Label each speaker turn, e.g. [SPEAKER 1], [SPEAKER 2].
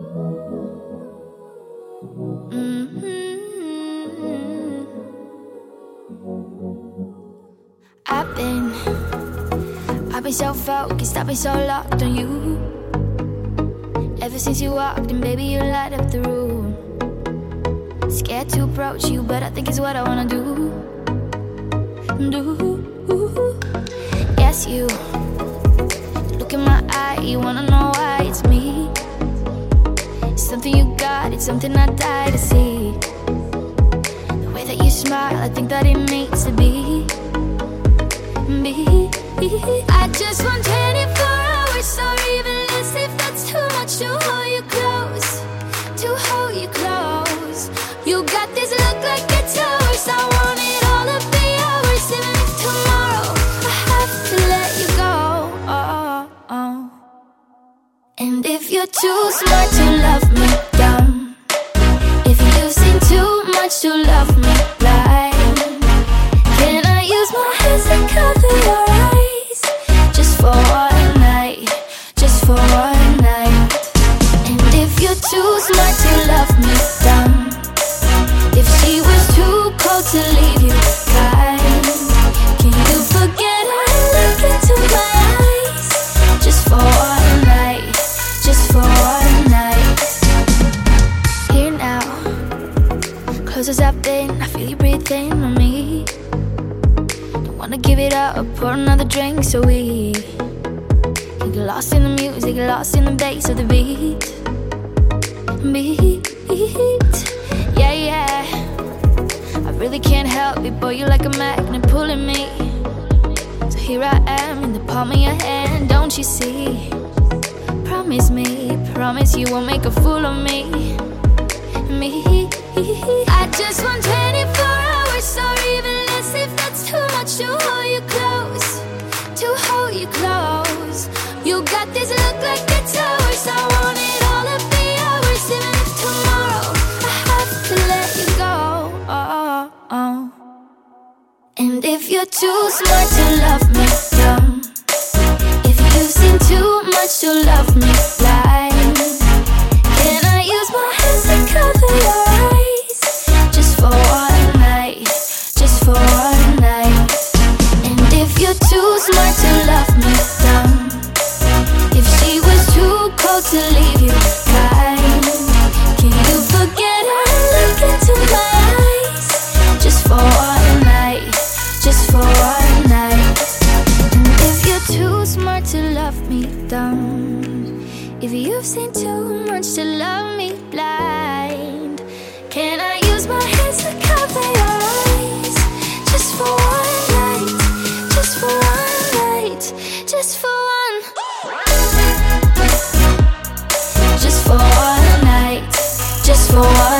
[SPEAKER 1] Mm-hmm. I've been, I've been so focused, I've been so locked on you. Ever since you walked in, baby, you light up the room. Scared to approach you, but I think it's what I wanna do. Do. Yes, you. Look in my eye, you wanna it's something I die to see. The way that you smile, I think that it needs to be. Be. I just want 24 hours, or even less if that's too much to hold you close. To hold you close. You got this look like it's yours. I want it all to be yours, even if tomorrow I have to let you go. And if you're too smart to love me close as I've been, I feel you breathing on me. Don't wanna give it up, pour another drink so we can get lost in the music, lost in the bass of the beat. Beat, yeah, yeah. I really can't help it, boy, you're like a magnet pulling me. So here I am in the palm of your hand, don't you see? Promise me, promise you won't make a fool of me. Just want 24 hours, or even less if that's too much to hold you close. To hold you close. You got this look like it's yours. I want it all to be yours, even if tomorrow I have to let you go. And if you're too smart to love me dumb, if you've seen too much to love me blind, you're too smart to love me dumb, if she was too cold to leave you kind, can you forget I look into my eyes? Just for one night, just for one night? And if you're too smart to love me dumb, if you've seen too much to love me blind, just for